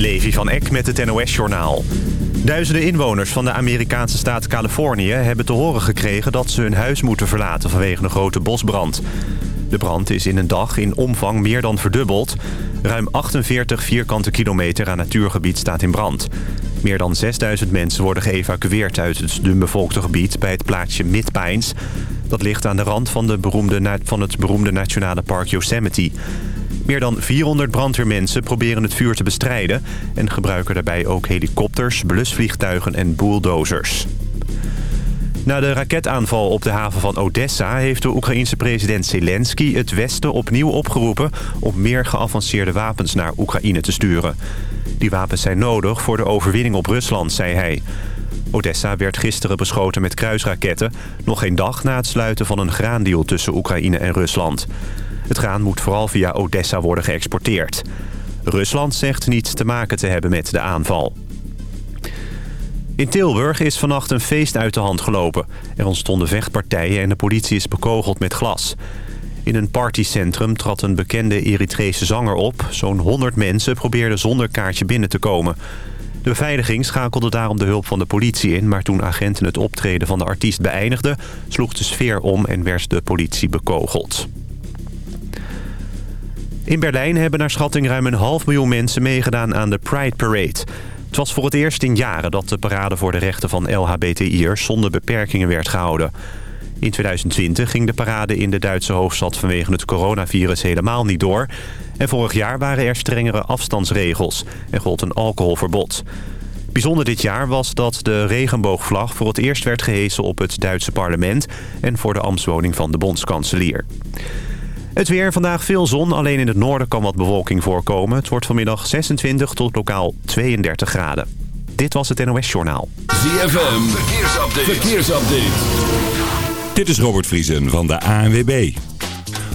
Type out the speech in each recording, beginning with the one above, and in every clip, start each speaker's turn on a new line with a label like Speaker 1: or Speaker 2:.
Speaker 1: Levi van Eck met het NOS-journaal. Duizenden inwoners van de Amerikaanse staat Californië hebben te horen gekregen dat ze hun huis moeten verlaten vanwege een grote bosbrand. De brand is in een dag in omvang meer dan verdubbeld. Ruim 48 vierkante kilometer aan natuurgebied staat in brand. Meer dan 6000 mensen worden geëvacueerd uit het dunbevolkte gebied bij het plaatsje Mid-Pines. Dat ligt aan de rand van, de beroemde, van het beroemde nationale park Yosemite. Meer dan 400 brandweermensen proberen het vuur te bestrijden... en gebruiken daarbij ook helikopters, blusvliegtuigen en bulldozers. Na de raketaanval op de haven van Odessa... heeft de Oekraïense president Zelensky het Westen opnieuw opgeroepen... om meer geavanceerde wapens naar Oekraïne te sturen. Die wapens zijn nodig voor de overwinning op Rusland, zei hij. Odessa werd gisteren beschoten met kruisraketten... nog geen dag na het sluiten van een graandeal tussen Oekraïne en Rusland. Het graan moet vooral via Odessa worden geëxporteerd. Rusland zegt niets te maken te hebben met de aanval. In Tilburg is vannacht een feest uit de hand gelopen. Er ontstonden vechtpartijen en de politie is bekogeld met glas. In een partycentrum trad een bekende Eritrese zanger op. Zo'n 100 mensen probeerden zonder kaartje binnen te komen. De beveiliging schakelde daarom de hulp van de politie in... maar toen agenten het optreden van de artiest beëindigden... sloeg de sfeer om en werd de politie bekogeld. In Berlijn hebben naar schatting ruim een half miljoen mensen meegedaan aan de Pride Parade. Het was voor het eerst in jaren dat de parade voor de rechten van LHBTI'ers zonder beperkingen werd gehouden. In 2020 ging de parade in de Duitse hoofdstad vanwege het coronavirus helemaal niet door. En vorig jaar waren er strengere afstandsregels en gold een alcoholverbod. Bijzonder dit jaar was dat de regenboogvlag voor het eerst werd gehesen op het Duitse parlement... en voor de ambtswoning van de bondskanselier. Het weer, vandaag veel zon, alleen in het noorden kan wat bewolking voorkomen. Het wordt vanmiddag 26 tot lokaal 32 graden. Dit was het NOS Journaal.
Speaker 2: ZFM, verkeersupdate. verkeersupdate. Dit is Robert Vriesen van de ANWB.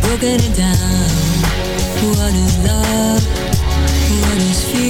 Speaker 3: Broken it down. What is love? What is fear?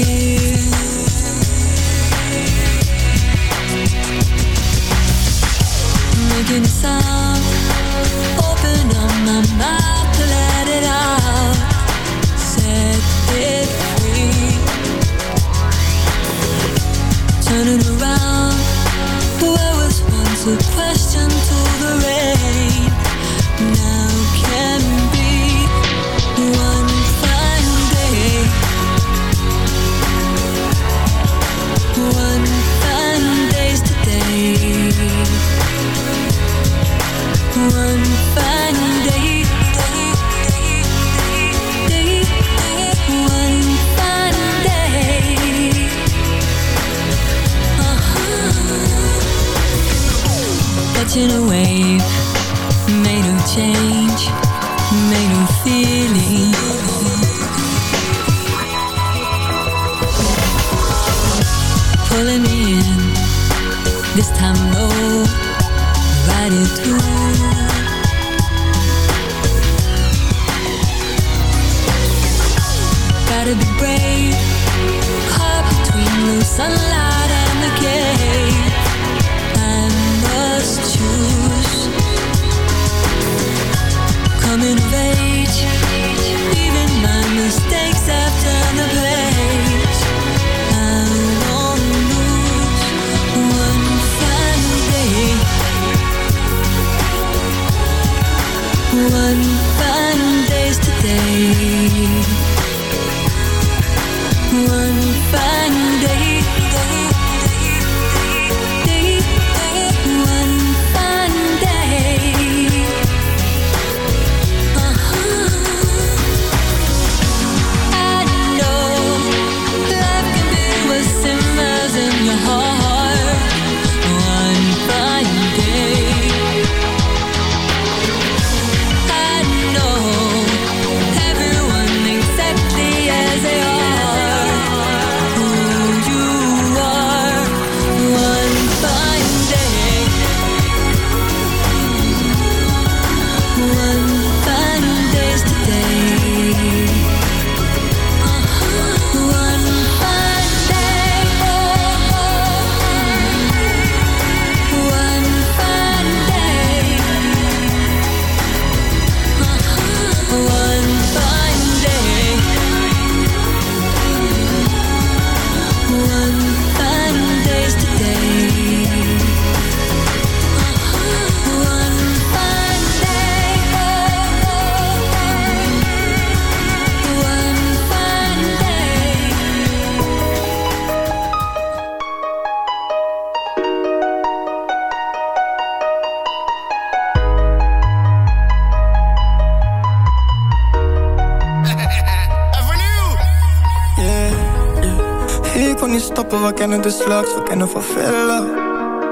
Speaker 4: Kennen de slags, we kennen van villa.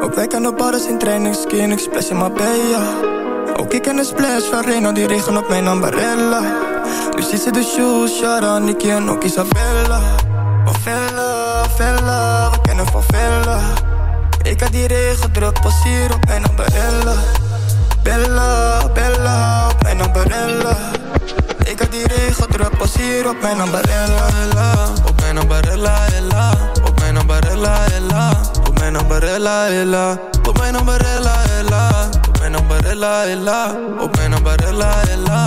Speaker 4: Ook wij kennen bars in training, skin, ik splash in Marbella. Ook ik ken de splash van Reno, die regen op mijn ambarella. Nu ziet ze de shoes, Shara, Nicky en ook Isabella. Van villa, villa, we kennen van villa. Ik had die regen druk, pas hier op mijn ambarella. Bella, Bella, op mijn ambarella. Ik had die regen druk, pas hier op mijn ambarella. Op mijn ambarella, Ambarella, ella. Op mijn ambarella, ella. Op mijn ambarella, ella. Op mijn ambarella, ella.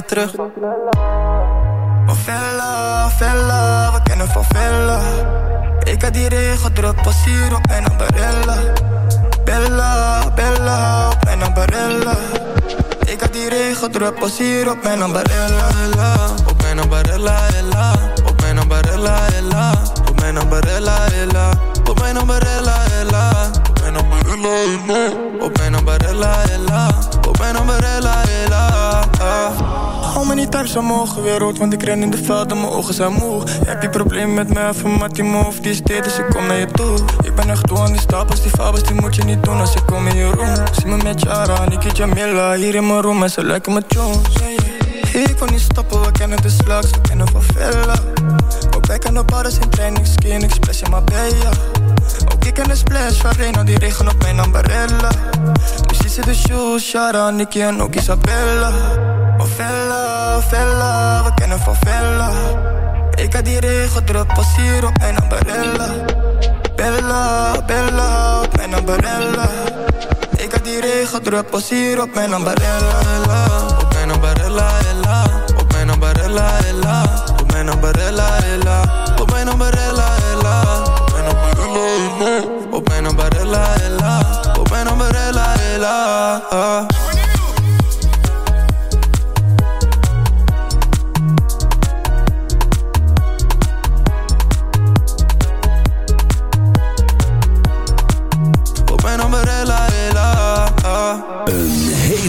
Speaker 4: terug. Favela, Vella, we kennen van Vella. Ik had die regen druk, pas hier op mijn ambarella. Bella, Bella, op mijn ambarella. Ik had die regen druk, pas hier op mijn ambarella. Op mijn ambarella, ambarella, ella. Op mijn ambarella, ella. Op mijn ambarella, ella. Op mijn ambarella, ella. Op mijn ambarella, ella. Op mijn ambarella, ella. Hou me niet thuis, mogen weer rood, want ik ren in de veld en mijn ogen zijn moe. Heb je problemen met mij, even Mattie move, die is dit, dus ik kom naar je toe. Ik ben echt toe aan die stapels, die fabels, die moet je niet doen als ik kom in je room. Zie me met Jara, Niki Jamila, hier in mijn room en ze lijken me Jones. Ik kon niet stoppen, we kennen de slags, we kennen van Vella. Ook wij kennen bars in training, skin, ik splash in Marbella. Ook ik ken de splash van Reno, die regen op mijn ambarella. Ze de shoes, Shara, Nicky en ook Isabella. Oh Vella, we kennen van Vella. Ik had die regen druk, op mijn ambarella. Bella, Bella, op mijn ambarella. Ik had die regen druk, op mijn ambarella. Op mijn ambarella, ambarella, ella. Op mijn ambarella, ella. Op mijn ambarella, ella. Op mijn ambarella, ella. Op mijn ambarella, ella. Ambarella, ella.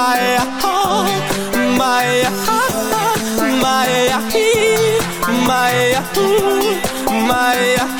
Speaker 5: my oh, my oh, my my my my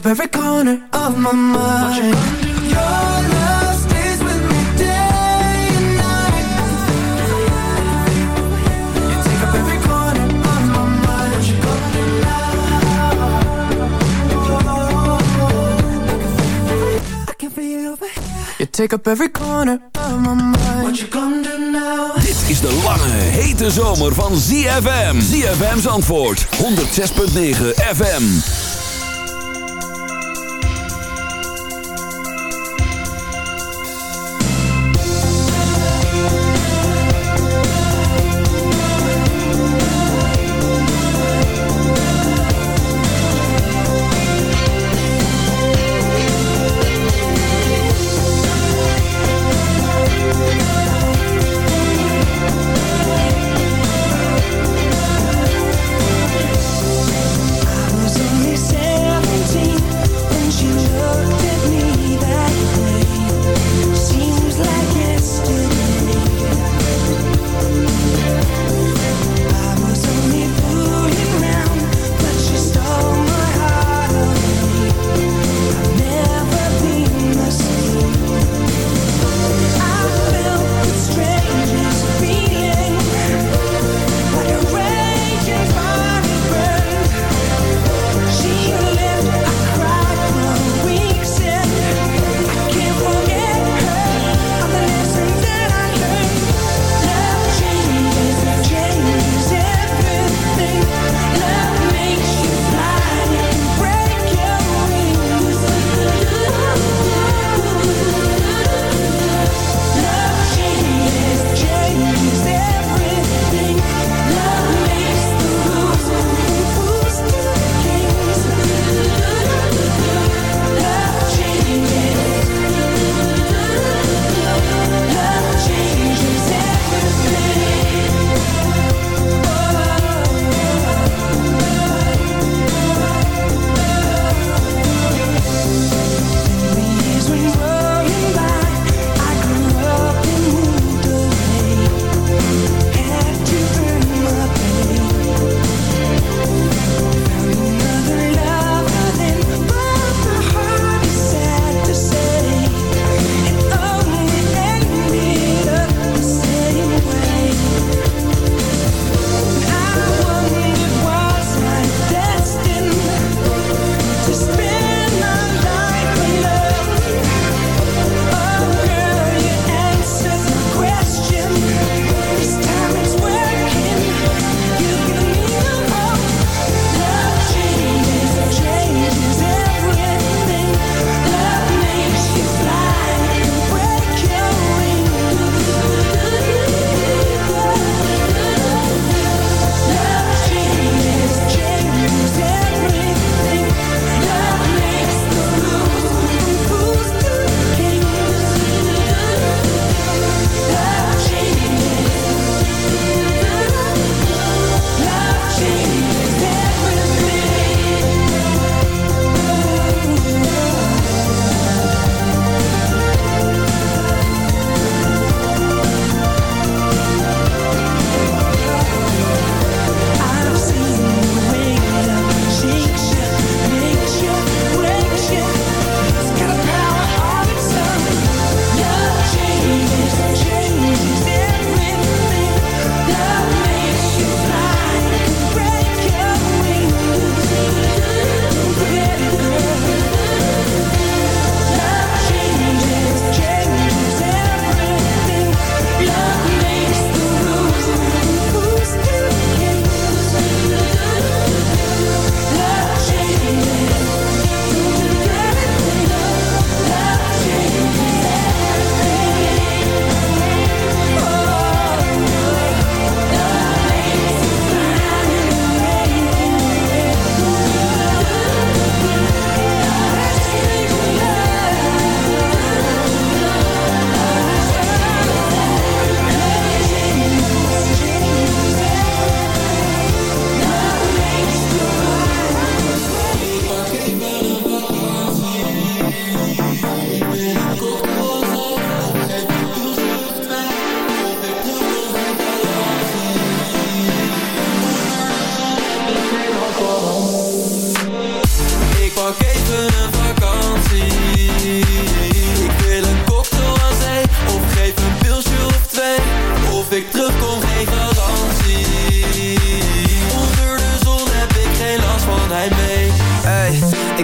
Speaker 5: Up every corner of my mind. Your love stays with me day and night. You take up every corner of my mind. What you gonna do now? I can feel over here. You take up every corner of my mind. What you gonna do now?
Speaker 6: Dit is de lange, hete zomer van ZFM. ZFM's antwoord, 106.9 FM.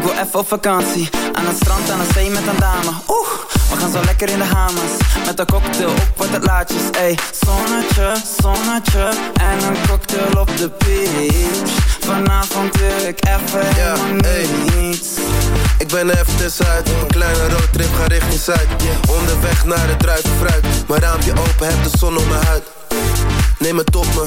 Speaker 7: Even op vakantie. Aan het strand, aan de zee met een dame. Oeh, we gaan zo lekker in de hamers. Met een cocktail op wat het laatjes Ey, zonnetje, zonnetje. En een cocktail op de beach. Vanavond wil ik even
Speaker 8: Ja, ey.
Speaker 7: niets.
Speaker 8: Ik ben er even tussenuit Een kleine roadtrip, ga richting Zuid. Onderweg naar het druivenfruit. Mijn raampje open, heb de zon op mijn huid. Neem het op me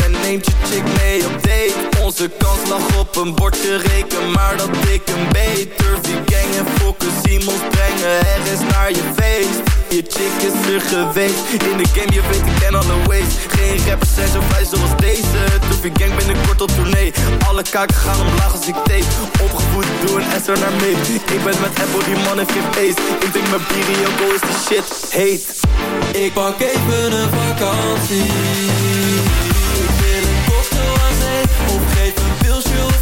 Speaker 7: neemt je chick mee op date. Onze kans lag op een bordje reken Maar dat ik een beter gang en fokken Simons brengen Er is naar je feest. Je chick is er geweest In de game je weet ik ken alle ways. Geen rappers zijn zo vrij zoals deze Toefie gang binnenkort op tournee. Alle kaken gaan omlaag als ik tape Opgevoed doe een S er naar mee Ik ben met Apple die man heeft geen face Ik drink mijn bier in is de shit. Heet. Ik pak even een vakantie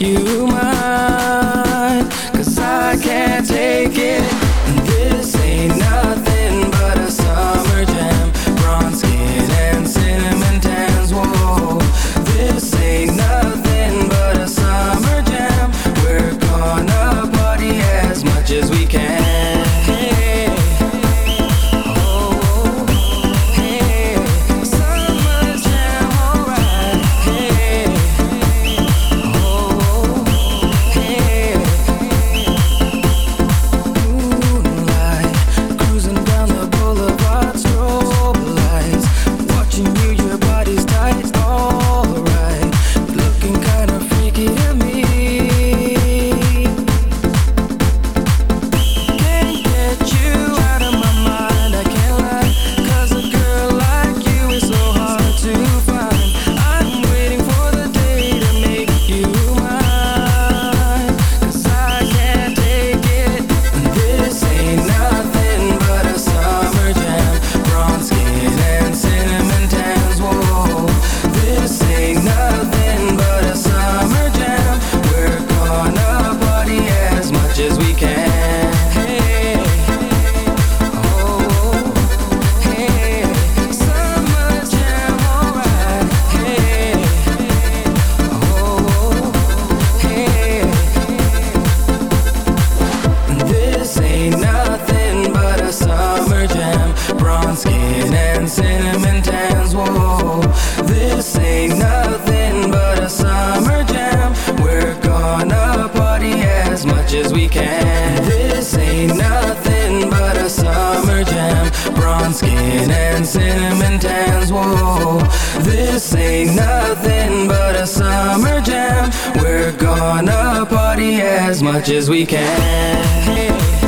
Speaker 9: you
Speaker 10: as
Speaker 7: much as we can.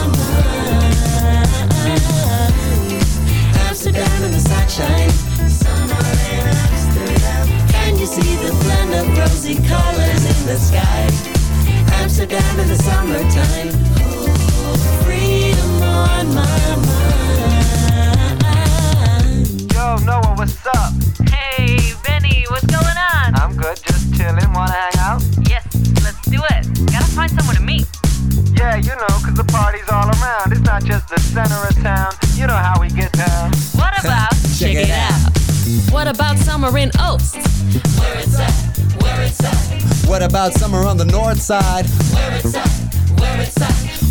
Speaker 10: Amsterdam in the sunshine. Summer in Amsterdam. Can you see the blend of rosy colors in the sky? Amsterdam in the summertime. Oh, freedom on my mind.
Speaker 11: Yo, Noah, what's up?
Speaker 12: Hey, Benny, what's going on?
Speaker 11: I'm good, just chilling. Wanna hang out?
Speaker 12: Yes, let's do it. Gotta find someone to meet.
Speaker 11: Yeah, you know, 'cause the party's all around. It's not just the center of town. You know how we get down.
Speaker 12: What about,
Speaker 10: Check it out.
Speaker 12: What about summer in Oaks?
Speaker 10: Where it's at, where it's at. What about summer on the north side? Where it's at, where it's at.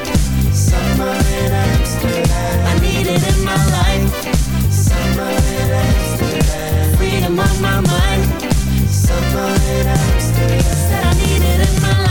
Speaker 10: Summer in Amsterdam, I need it in my life. Summer in Amsterdam, freedom on my mind. Summer in Amsterdam, said I need it in my life.